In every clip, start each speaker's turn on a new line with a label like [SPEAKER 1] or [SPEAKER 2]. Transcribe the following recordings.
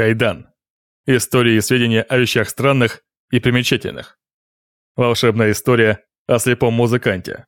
[SPEAKER 1] Кайдан. Истории и сведения о вещах странных и примечательных. Волшебная история о слепом музыканте.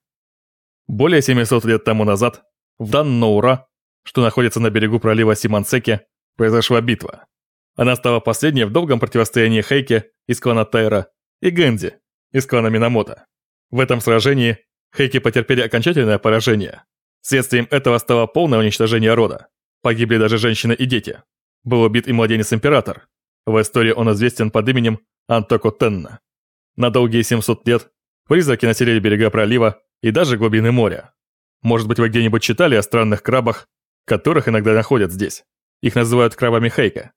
[SPEAKER 1] Более 700 лет тому назад в Дан-Ноура, что находится на берегу пролива Симансеки, произошла битва. Она стала последней в долгом противостоянии Хейке из клана Тайра и Гэнзи из клана Минамото. В этом сражении Хейки потерпели окончательное поражение. Следствием этого стало полное уничтожение рода. Погибли даже женщины и дети. Был убит и младенец-император. В истории он известен под именем Антоко Тенна. На долгие 700 лет призраки населили берега пролива и даже глубины моря. Может быть, вы где-нибудь читали о странных крабах, которых иногда находят здесь. Их называют крабами Хейка.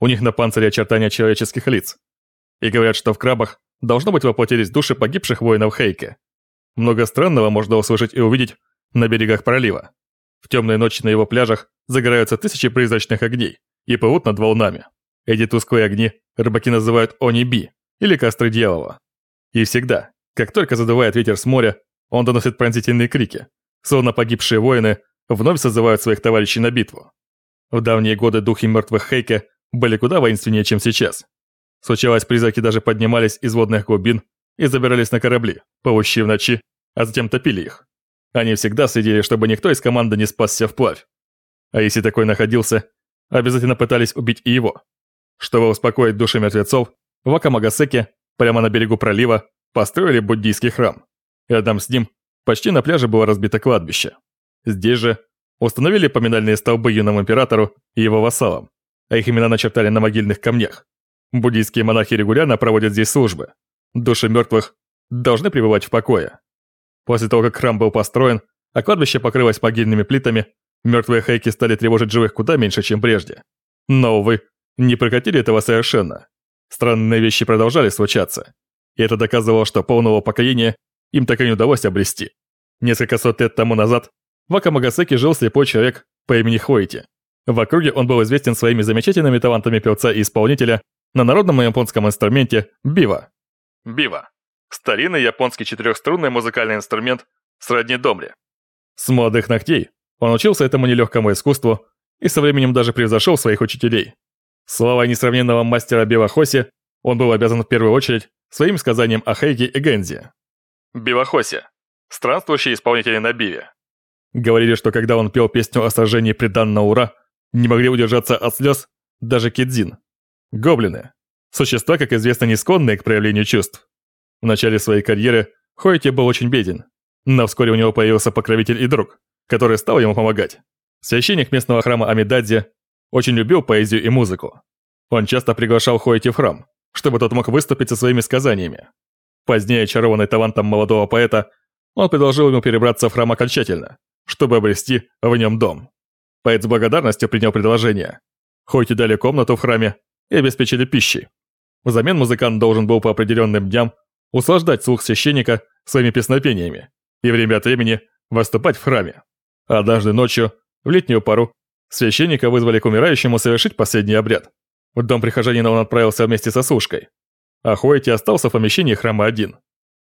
[SPEAKER 1] У них на панцире очертания человеческих лиц. И говорят, что в крабах должно быть воплотились души погибших воинов Хейке. Много странного можно услышать и увидеть на берегах пролива. В темные ночи на его пляжах загораются тысячи призрачных огней и плывут над волнами. Эти тусклые огни рыбаки называют Они-Би или костры дьявола. И всегда, как только задувает ветер с моря, он доносит пронзительные крики, словно погибшие воины вновь созывают своих товарищей на битву. В давние годы духи мертвых Хейке были куда воинственнее, чем сейчас. Случалось, призраки даже поднимались из водных глубин и забирались на корабли, плывущие в ночи, а затем топили их. Они всегда следили, чтобы никто из команды не спасся вплавь. А если такой находился, обязательно пытались убить и его. Чтобы успокоить души мертвецов, в Акамагасеке, прямо на берегу пролива, построили буддийский храм. Рядом с ним, почти на пляже было разбито кладбище. Здесь же установили поминальные столбы юному императору и его вассалам, а их имена начертали на могильных камнях. Буддийские монахи регулярно проводят здесь службы. Души мертвых должны пребывать в покое. После того, как храм был построен, а кладбище покрылось могильными плитами, мертвые хайки стали тревожить живых куда меньше, чем прежде. Но, увы, не прекратили этого совершенно. Странные вещи продолжали случаться. И это доказывало, что полного покоения им так и не удалось обрести. Несколько сот лет тому назад в Акамагасеке жил слепой человек по имени Хойти. В округе он был известен своими замечательными талантами певца и исполнителя на народном японском инструменте бива. Бива Старинный японский четырехструнный музыкальный инструмент сродни домре. С молодых ногтей он учился этому нелегкому искусству и со временем даже превзошел своих учителей. Слава несравненного мастера Бивахоси он был обязан в первую очередь своим сказанием о Хейге и Гензи. Бивахоси – странствующий исполнитель на биве. Говорили, что когда он пел песню о сражении при Даннаура, не могли удержаться от слез даже кидзин. Гоблины – существа, как известно, не склонные к проявлению чувств. В начале своей карьеры Хойти был очень беден, но вскоре у него появился покровитель и друг, который стал ему помогать. Священник местного храма Амидадзе очень любил поэзию и музыку. Он часто приглашал Хойти в храм, чтобы тот мог выступить со своими сказаниями. Позднее, очарованный талантом молодого поэта, он предложил ему перебраться в храм окончательно, чтобы обрести в нем дом. Поэт с благодарностью принял предложение. Хойти дали комнату в храме и обеспечили пищей. Взамен музыкант должен был по определенным дням услаждать слух священника своими песнопениями и время от времени выступать в храме. Однажды ночью, в летнюю пару, священника вызвали к умирающему совершить последний обряд. В дом прихожанина он отправился вместе со служкой. А Хуэти остался в помещении храма один.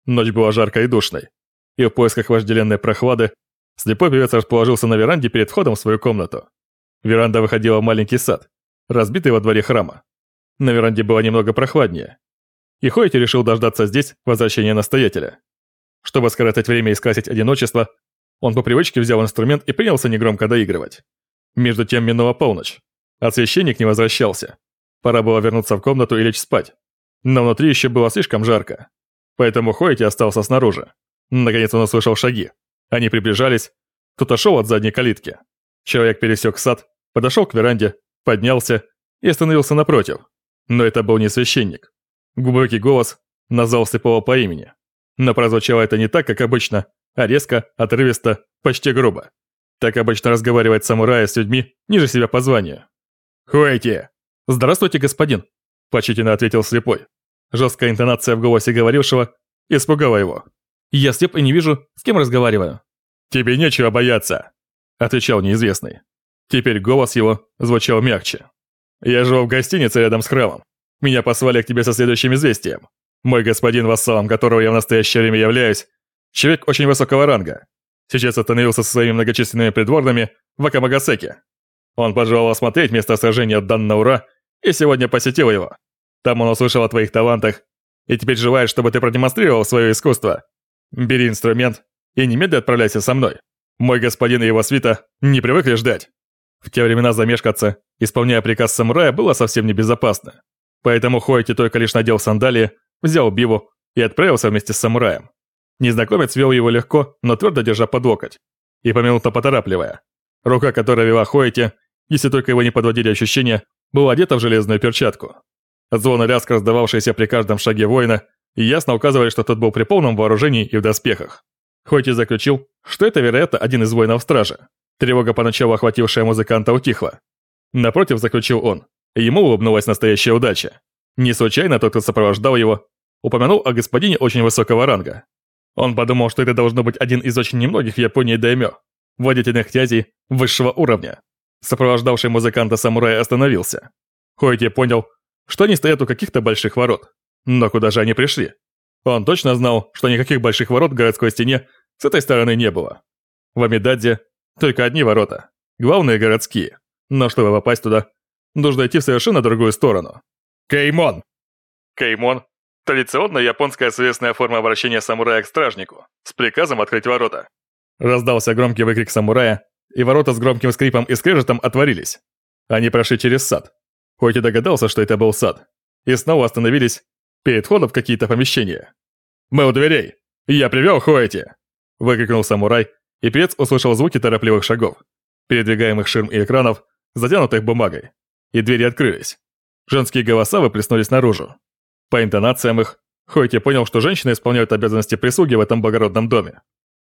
[SPEAKER 1] Ночь была жаркой и душной. И в поисках вожделенной прохлады слепой певец расположился на веранде перед входом в свою комнату. Веранда выходила в маленький сад, разбитый во дворе храма. На веранде было немного прохладнее, и Хойти решил дождаться здесь возвращения настоятеля. Чтобы скоротать время и скрасить одиночество, он по привычке взял инструмент и принялся негромко доигрывать. Между тем минула полночь, а священник не возвращался. Пора было вернуться в комнату и лечь спать. Но внутри еще было слишком жарко. Поэтому Хойти остался снаружи. Наконец он услышал шаги. Они приближались. Кто-то шел от задней калитки. Человек пересек сад, подошел к веранде, поднялся и остановился напротив. Но это был не священник. Глубокий голос назвал слепого по имени. Но прозвучало это не так, как обычно, а резко, отрывисто, почти грубо. Так обычно разговаривает самурай с людьми ниже себя по званию. «Хуэйти!» «Здравствуйте, господин!» – почтительно ответил слепой. Жесткая интонация в голосе говорившего испугала его. «Я слеп и не вижу, с кем разговариваю». «Тебе нечего бояться!» – отвечал неизвестный. Теперь голос его звучал мягче. «Я живу в гостинице рядом с храмом. Меня послали к тебе со следующим известием. Мой господин, вассалом которого я в настоящее время являюсь, человек очень высокого ранга. Сейчас остановился со своими многочисленными придворными в Акамагасеке. Он пожелал осмотреть место сражения Даннаура и сегодня посетил его. Там он услышал о твоих талантах и теперь желает, чтобы ты продемонстрировал свое искусство. Бери инструмент и немедленно отправляйся со мной. Мой господин и его свита не привыкли ждать. В те времена замешкаться, исполняя приказ самурая, было совсем небезопасно. Поэтому Хойти только лишь надел сандалии, взял биву и отправился вместе с самураем. Незнакомец вел его легко, но твердо держа под локоть, и поминутно поторапливая. Рука, которая вела Хойти, если только его не подводили ощущения, была одета в железную перчатку. Звон и лязг, раздававшиеся при каждом шаге воина, ясно указывали, что тот был при полном вооружении и в доспехах. Хойти заключил, что это, вероятно, один из воинов стражи. Тревога, поначалу охватившая музыканта, утихла. Напротив, заключил он, ему улыбнулась настоящая удача. Не случайно тот, кто сопровождал его, упомянул о господине очень высокого ранга. Он подумал, что это должно быть один из очень немногих в Японии даймё, владетельных князей высшего уровня. Сопровождавший музыканта самурай остановился. Хойти понял, что они стоят у каких-то больших ворот. Но куда же они пришли? Он точно знал, что никаких больших ворот в городской стене с этой стороны не было. В Амидадзе только одни ворота, главные городские. Но чтобы попасть туда, нужно идти в совершенно другую сторону. Кеймон! Кеймон – традиционная японская словесная форма обращения самурая к стражнику с приказом открыть ворота. Раздался громкий выкрик самурая, и ворота с громким скрипом и скрежетом отворились. Они прошли через сад. Хоть и догадался, что это был сад. И снова остановились перед входом в какие-то помещения. «Мы у дверей! Я привел Хоэти!» Выкрикнул самурай, и певец услышал звуки торопливых шагов, передвигаемых ширм и экранов, затянутых бумагой. И двери открылись. Женские голоса выплеснулись наружу. По интонациям их, Хойти понял, что женщины исполняют обязанности прислуги в этом благородном доме.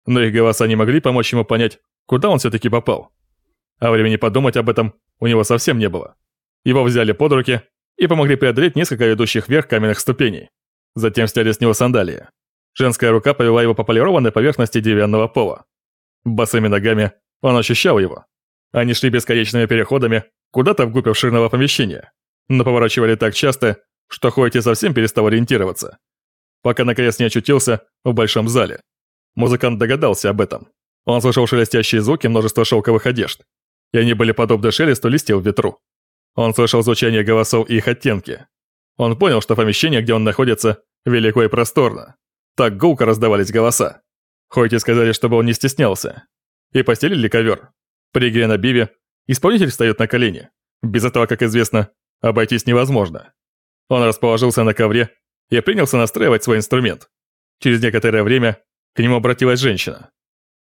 [SPEAKER 1] Но их голоса не могли помочь ему понять, куда он все-таки попал. А времени подумать об этом у него совсем не было. Его взяли под руки и помогли преодолеть несколько ведущих вверх каменных ступеней. Затем сняли с него сандалии. Женская рука повела его по полированной поверхности деревянного пола. Босыми ногами он ощущал его. Они шли бесконечными переходами куда-то вглубь обширного помещения, но поворачивали так часто, что Хойти совсем перестал ориентироваться, пока наконец не очутился в большом зале. Музыкант догадался об этом. Он слышал шелестящие звуки множества шелковых одежд, и они были подобны шелесту листьев в ветру. Он слышал звучание голосов и их оттенки. Он понял, что помещение, где он находится, велико и просторно. Так гулко раздавались голоса. Хоть и сказали, чтобы он не стеснялся. И постелили ковер. При игре на биве исполнитель встает на колени. Без этого, как известно, обойтись невозможно. Он расположился на ковре и принялся настраивать свой инструмент. Через некоторое время к нему обратилась женщина.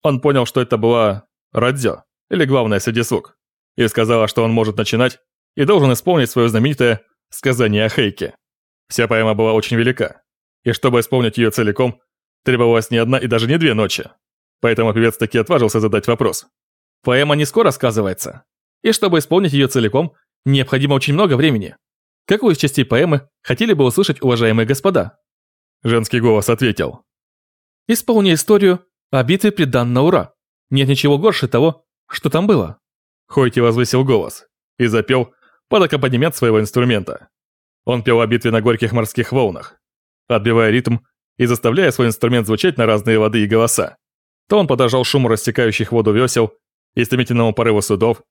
[SPEAKER 1] Он понял, что это была Радзё, или главная среди слуг, и сказала, что он может начинать и должен исполнить свое знаменитое «Сказание о Хейке». Вся поэма была очень велика, и чтобы исполнить ее целиком, требовалась не одна и даже не две ночи. Поэтому певец таки отважился задать вопрос. Поэма не скоро сказывается, и чтобы исполнить ее целиком, необходимо очень много времени. Какую из частей поэмы хотели бы услышать уважаемые господа? Женский голос ответил. Исполни историю о битве при Даннаура. Нет ничего горше того, что там было. Хойти возвысил голос и запел под аккомпанемент своего инструмента. Он пел о битве на горьких морских волнах, отбивая ритм и заставляя свой инструмент звучать на разные воды и голоса. То он подражал шуму растекающих воду весел и стремительному порыву судов,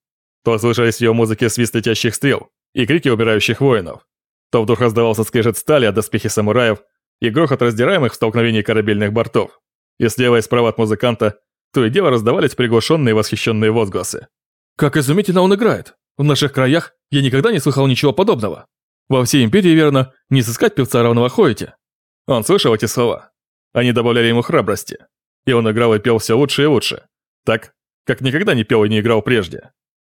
[SPEAKER 1] то слышались в его музыке свист летящих стрел и крики убирающих воинов, то вдруг раздавался скрежет стали от доспехи самураев и грохот раздираемых в столкновении корабельных бортов. И слева и справа от музыканта то и дело раздавались приглушенные восхищенные возгласы. «Как изумительно он играет! В наших краях я никогда не слыхал ничего подобного. Во всей империи, верно, не сыскать певца равного Хоэти. Он слышал эти слова. Они добавляли ему храбрости. И он играл и пел все лучше и лучше. Так, как никогда не пел и не играл прежде.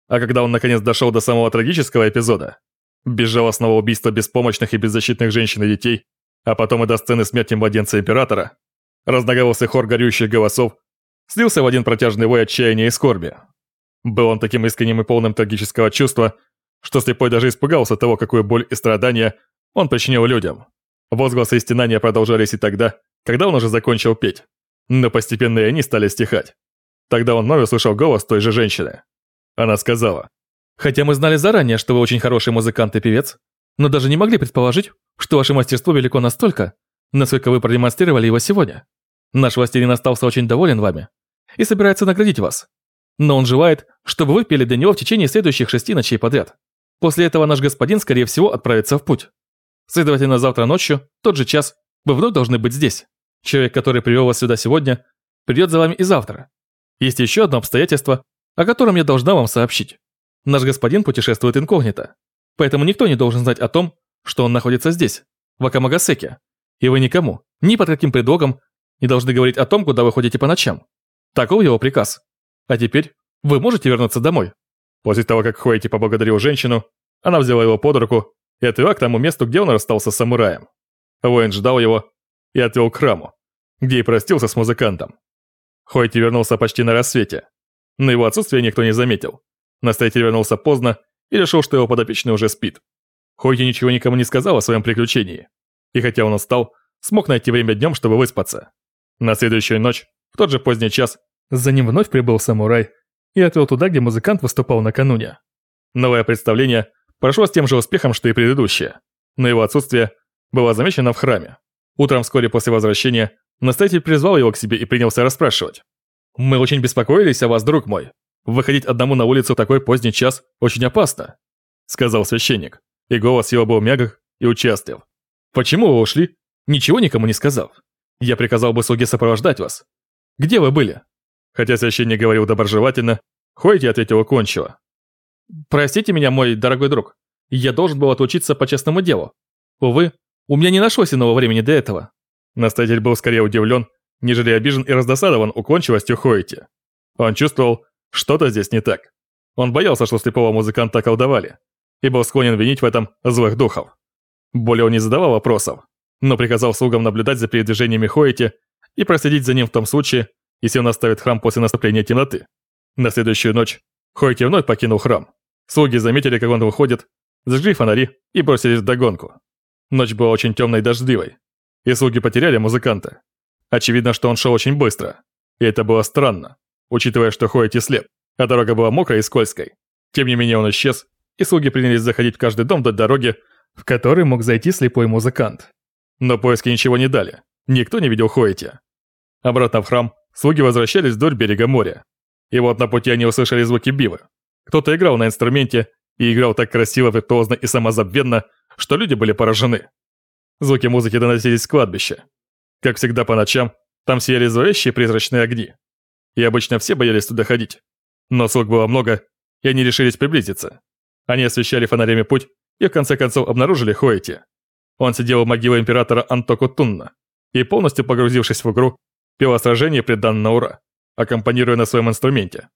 [SPEAKER 1] А когда он наконец дошел до самого трагического эпизода, безжалостного убийства беспомощных и беззащитных женщин и детей, а потом и до сцены смерти младенца Императора, разноголосый хор горюющих голосов слился в один протяжный вой отчаяния и скорби. Был он таким искренним и полным трагического чувства, что слепой даже испугался того, какую боль и страдания он причинил людям. Возгласы и стенания продолжались и тогда, когда он уже закончил петь. Но постепенно и они стали стихать. Тогда он вновь услышал голос той же женщины. Она сказала, «Хотя мы знали заранее, что вы очень хороший музыкант и певец, но даже не могли предположить, что ваше мастерство велико настолько, насколько вы продемонстрировали его сегодня. Наш властелин остался очень доволен вами и собирается наградить вас. Но он желает, чтобы вы пели для него в течение следующих шести ночей подряд.
[SPEAKER 2] После этого наш господин, скорее всего, отправится в путь. Следовательно, завтра ночью, тот же час, вы вновь должны быть здесь. Человек, который привел вас сюда сегодня, придет за вами и завтра. Есть еще одно обстоятельство, о котором я должна вам сообщить. Наш господин путешествует инкогнито, поэтому никто не должен знать о том, что он находится здесь, в Акамагасеке. И вы никому, ни под каким предлогом, не должны говорить о том, куда вы ходите по ночам. Таков его приказ. А теперь вы можете вернуться домой.
[SPEAKER 1] После того, как Хуэти поблагодарил женщину, она взяла его под руку и отвела к тому месту, где он расстался с самураем. Воин ждал его и отвел к храму, где и простился с музыкантом. Хойти вернулся почти на рассвете. На его отсутствие никто не заметил. Настоятель вернулся поздно и решил, что его подопечный уже спит. Хойти ничего никому не сказал о своем приключении. И хотя он устал, смог найти время днем, чтобы выспаться. На следующую ночь, в тот же поздний час, за ним вновь прибыл самурай и отвел туда, где музыкант выступал накануне. Новое представление прошло с тем же успехом, что и предыдущее, но его отсутствие было замечено в храме. Утром вскоре после возвращения настоятель призвал его к себе и принялся расспрашивать. «Мы очень беспокоились о вас, друг мой. Выходить одному на улицу в такой поздний час очень опасно», сказал священник, и голос его был мягок и участлив. «Почему вы ушли, ничего никому не сказав? Я приказал бы слуге сопровождать вас. Где вы были?» Хотя священник говорил доброжелательно, Хойти ответил уклончиво. «Простите меня, мой дорогой друг. Я должен был отучиться по честному делу. Увы, у меня не нашлось иного времени для этого». Настоятель был скорее удивлен, нежели обижен и раздосадован уклончивостью Хойти. Он чувствовал, что-то здесь не так. Он боялся, что слепого музыканта колдовали, и был склонен винить в этом злых духов. Более он не задавал вопросов, но приказал слугам наблюдать за передвижениями Хойти и проследить за ним в том случае, если он оставит храм после наступления темноты. На следующую ночь Хойти вновь покинул храм. Слуги заметили, как он выходит, зажгли фонари и бросились в догонку. Ночь была очень темной и дождливой, и слуги потеряли музыканта. Очевидно, что он шел очень быстро, и это было странно, учитывая, что Хойти слеп, а дорога была мокрой и скользкой. Тем не менее он исчез, и слуги принялись заходить в каждый дом до дороги, в который мог зайти слепой музыкант. Но поиски ничего не дали, никто не видел Хойти. Обратно в храм слуги возвращались вдоль берега моря. И вот на пути они услышали звуки бивы. Кто-то играл на инструменте, и играл так красиво, виртуозно и самозабвенно, что люди были поражены. Звуки музыки доносились с кладбища. Как всегда по ночам, там сияли зловещие призрачные огни. И обычно все боялись туда ходить. Но слуг было много, и они решились приблизиться. Они освещали фонарями путь и в конце концов обнаружили Хоэти. Он сидел у могилы императора Антоку Тунна и, полностью погрузившись в игру, пел о сражении предан на ура, аккомпанируя на своем инструменте.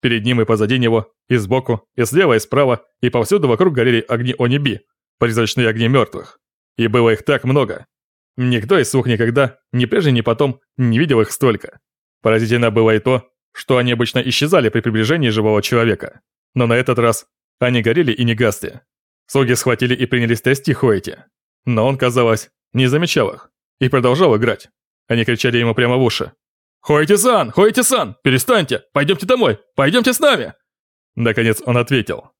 [SPEAKER 1] Перед ним и позади него, и сбоку, и слева, и справа, и повсюду вокруг горели огни Ониби, призрачные огни мертвых. И было их так много. Никто из слух никогда, ни прежде, ни потом, не видел их столько. Поразительно было и то, что они обычно исчезали при приближении живого человека. Но на этот раз они горели и не гасли. Слуги схватили и принялись трясти Хуэти. Но он, казалось, не замечал их и продолжал играть. Они кричали ему прямо в уши. «Хойти-сан! Хойти-сан! Перестаньте! Пойдемте домой! Пойдемте с нами!» Наконец он ответил.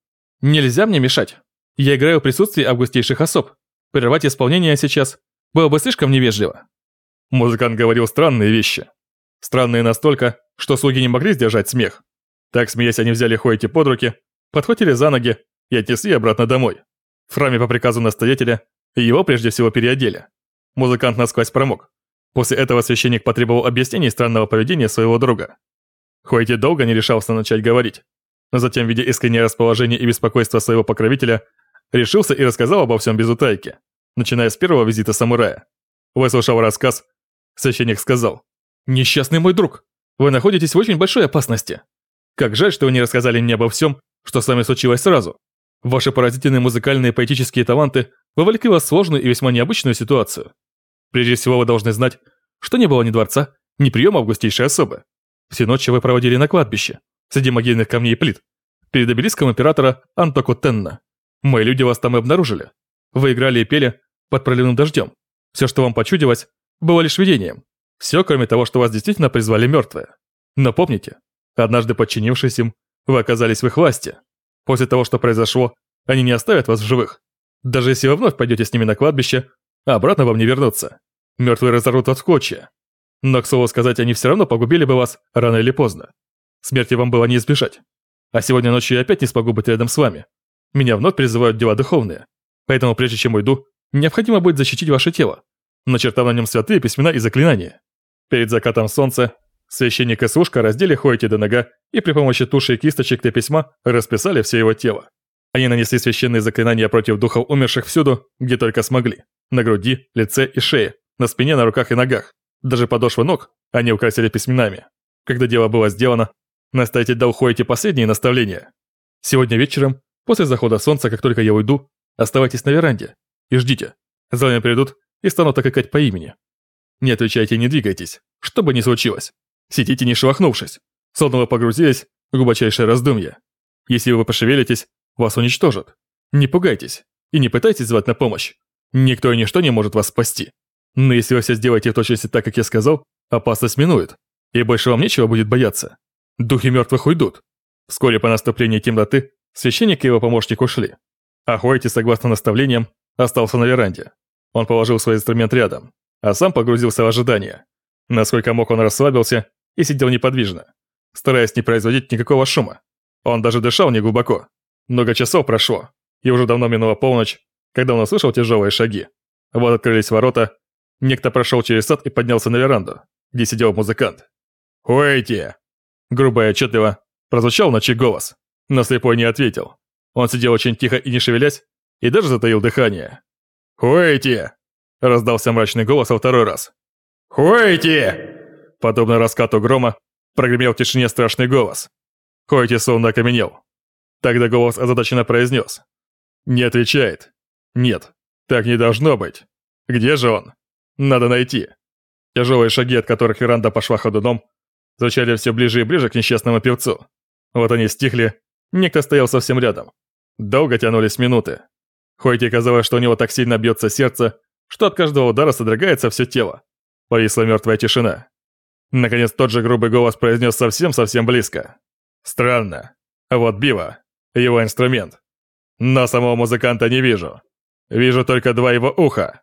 [SPEAKER 1] «Нельзя мне мешать. Я играю в присутствии августейших особ. Прервать исполнение сейчас было бы слишком невежливо». Музыкант говорил странные вещи. Странные настолько, что слуги не могли сдержать смех. Так, смеясь, они взяли Хойти под руки, подхватили за ноги и отнесли обратно домой. В храме по приказу настоятеля его прежде всего переодели. Музыкант насквозь промок. После этого священник потребовал объяснений странного поведения своего друга. Хойти долго не решался начать говорить, но затем, видя искреннее расположение и беспокойство своего покровителя, решился и рассказал обо всем без утайки, начиная с первого визита самурая. Выслушав рассказ, священник сказал, «Несчастный мой друг, вы находитесь в очень большой опасности. Как жаль, что вы не рассказали мне обо всем, что с вами случилось сразу. Ваши поразительные музыкальные и поэтические таланты вовлекли вас в сложную и весьма необычную ситуацию. Прежде всего вы должны знать, что не было ни дворца, ни приема августейшей особы. Все ночи вы проводили на кладбище, среди могильных камней и плит, перед обелиском императора Антоку Тенна. Мои люди вас там и обнаружили. Вы играли и пели под проливным дождем. Все, что вам почудилось, было лишь видением. Все, кроме того, что вас действительно призвали мертвые. Но помните, однажды подчинившись им, вы оказались в их власти. После того, что произошло, они не оставят вас в живых. Даже если вы вновь пойдете с ними на кладбище, обратно вам не вернуться. Мертвые разорвут от скотча. Но, к слову сказать, они все равно погубили бы вас рано или поздно. Смерти вам было не избежать. А сегодня ночью я опять не смогу быть рядом с вами.
[SPEAKER 2] Меня вновь призывают дела духовные. Поэтому прежде чем уйду, необходимо будет защитить ваше тело, начертав на нем святые письмена и заклинания. Перед закатом солнца священник и служка раздели Хоити до нога и при помощи туши и кисточек для письма расписали все его тело. Они нанесли священные заклинания против духов умерших всюду, где только смогли. На груди, лице и шее, на спине, на руках и ногах. Даже подошвы ног они украсили письменами. Когда дело было сделано, настоятель дал Хоити последние наставления. Сегодня вечером, после захода солнца, как только я уйду, оставайтесь на веранде и ждите. За вами придут и станут окрикать по имени. Не отвечайте и не двигайтесь, что бы ни случилось. Сидите не шелохнувшись, словно вы погрузились в глубочайшее раздумье. Если вы пошевелитесь, вас уничтожат. Не пугайтесь и не пытайтесь звать на помощь. Никто и ничто не может вас спасти. Но если вы все сделаете в точности так, как я сказал, опасность минует, и больше вам нечего будет бояться. Духи мертвых уйдут. Вскоре по наступлении темноты священник и его помощник ушли. А согласно наставлениям, остался на веранде. Он положил свой инструмент рядом, а сам погрузился в ожидание. Насколько мог, он расслабился и сидел неподвижно, стараясь не производить никакого шума. Он даже дышал неглубоко. Много часов прошло, и уже давно минула полночь, когда он услышал тяжелые шаги. Вот открылись ворота, некто прошел через сад и поднялся на веранду, где сидел музыкант. «Уэйти!» Грубо и отчетливо прозвучал ночи голос, но слепой не ответил. Он сидел очень тихо и не шевелясь, и даже затаил дыхание. «Уэйти!» раздался мрачный голос во второй раз. «Уэйти!» Подобно раскату грома, прогремел в тишине страшный голос. Хойти словно окаменел. Тогда голос озадаченно произнес. «Не отвечает. Нет, так не должно быть. Где же он? Надо найти». Тяжелые шаги, от которых Веранда пошла ходуном, звучали все ближе и ближе к несчастному певцу. Вот они стихли, некто стоял совсем рядом. Долго тянулись минуты. Хойти казалось, что у него так сильно бьется сердце, что от каждого удара содрогается все тело. Повисла мертвая тишина. Наконец тот же грубый голос произнес совсем-совсем близко. «Странно. Вот Бива, его инструмент. Но самого музыканта не вижу. Вижу только два его уха.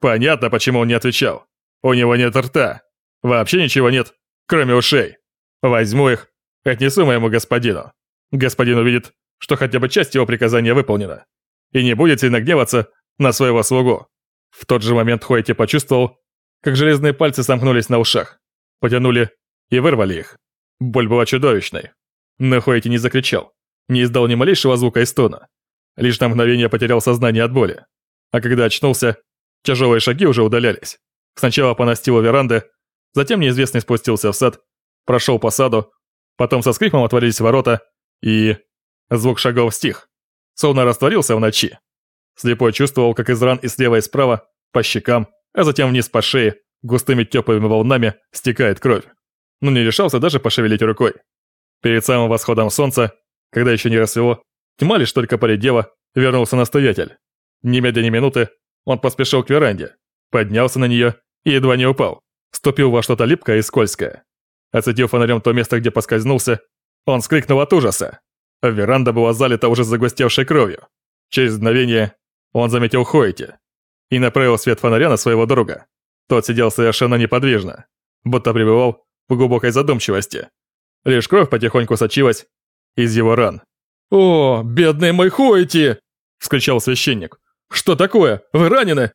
[SPEAKER 2] Понятно, почему он не отвечал. У него нет рта. Вообще ничего нет, кроме ушей. Возьму их, отнесу моему господину. Господин увидит, что хотя бы часть его приказания выполнена. И не будет сильно гневаться на своего слугу. В тот же момент Хуэти почувствовал, как железные пальцы сомкнулись на ушах потянули и вырвали их. Боль была чудовищной. Но Хуэти не закричал, не издал ни малейшего звука и стона. Лишь на мгновение потерял сознание от боли. А когда очнулся, тяжелые шаги уже удалялись. Сначала по настилу веранды, затем неизвестный спустился в сад, прошел по саду, потом со скрипом отворились ворота, и... Звук шагов стих, словно растворился в ночи. Слепой чувствовал, как из ран и слева и справа, по щекам, а затем вниз по шее, густыми теплыми волнами стекает кровь, но не решался даже пошевелить рукой. Перед самым восходом солнца, когда еще не рассвело, тьма лишь только поредела, вернулся настоятель. Немедля ни минуты он поспешил к веранде, поднялся на нее и едва не упал, ступил во что-то липкое и скользкое. Осветив фонарем то место, где поскользнулся, он скрикнул от ужаса. Веранда была залита уже загустевшей кровью. Через мгновение он заметил Хоити и направил свет фонаря на своего друга. Тот сидел совершенно неподвижно, будто пребывал в глубокой задумчивости. Лишь кровь потихоньку сочилась из его ран. «О, бедный мой Хуэти!» – вскричал священник. «Что такое? Вы ранены?»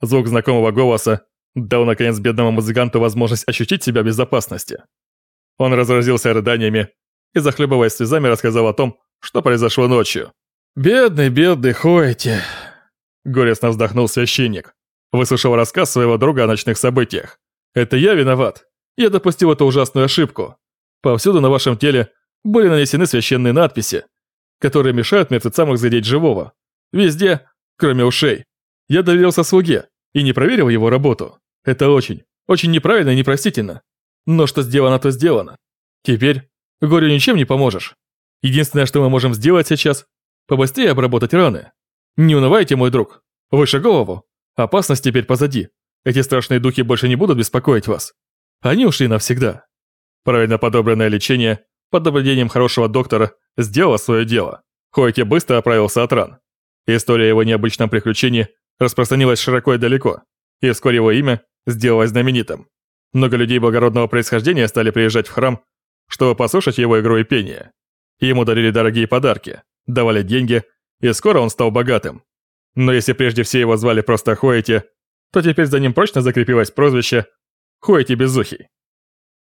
[SPEAKER 2] Звук знакомого голоса дал, наконец, бедному музыканту возможность ощутить себя в безопасности. Он разразился рыданиями и, захлебываясь слезами, рассказал о том, что произошло ночью. «Бедный, бедный Хуэти!» – горестно вздохнул священник. Выслушал рассказ своего друга о ночных событиях. «Это я виноват. Я допустил эту ужасную ошибку. Повсюду на вашем теле были нанесены священные надписи, которые мешают мертвецам разглядеть живого. Везде, кроме ушей. Я доверился слуге и не проверил его работу. Это очень, очень неправильно и непростительно. Но что сделано, то сделано. Теперь горю ничем не поможешь. Единственное, что мы можем сделать сейчас, побыстрее обработать раны. Не унывайте, мой друг. Выше голову. Опасность теперь позади. Эти страшные духи больше не будут беспокоить вас. Они ушли навсегда. Правильно подобранное лечение под наблюдением хорошего доктора сделало свое дело. Хойке быстро оправился от ран. История его необычном приключении распространилась широко и далеко, и вскоре его имя сделалось знаменитым. Много людей благородного происхождения стали приезжать в храм, чтобы послушать его игру и пение. Ему дарили дорогие подарки, давали деньги
[SPEAKER 1] и скоро он стал богатым. Но если прежде все его звали просто Хоэти, то теперь за ним прочно закрепилось прозвище Хоэти Безухий.